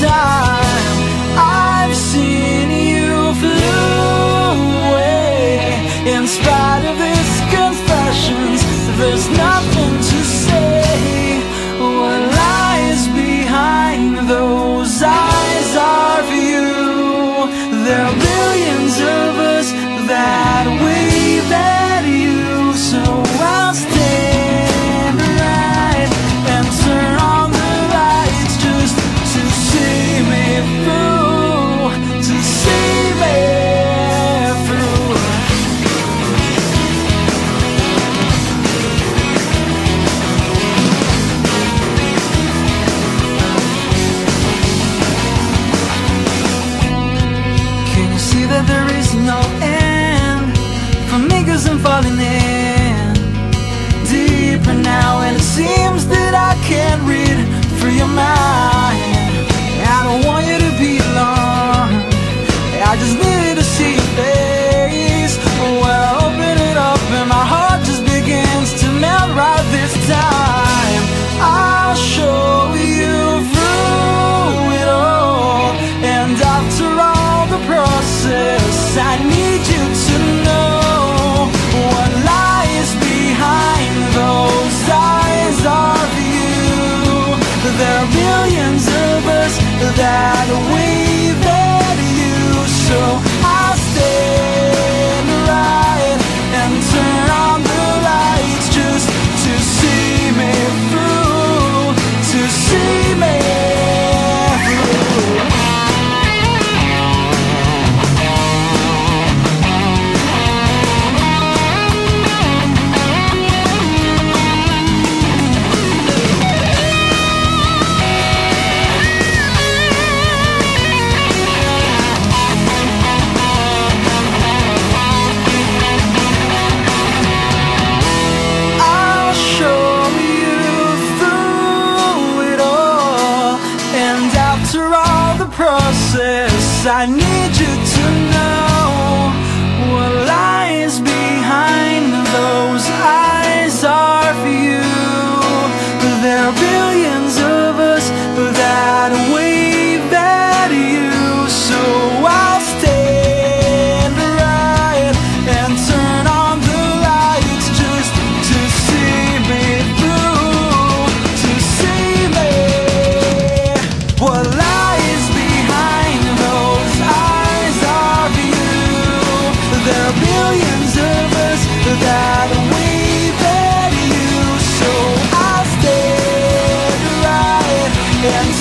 time. I've seen you flew away. In spite of these confessions There's nothing to say. falling in. Deeper now and it seems that I can't read through your mind. I don't want you to be alone. I just need to see your face. When I open it up and my heart just begins to melt right this time. I'll show you through it all. And after all the process I need you to know. Cause I need you to know What lies behind those eyes are for you. There are billions of Yeah.